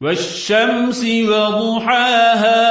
والشمس وضحاها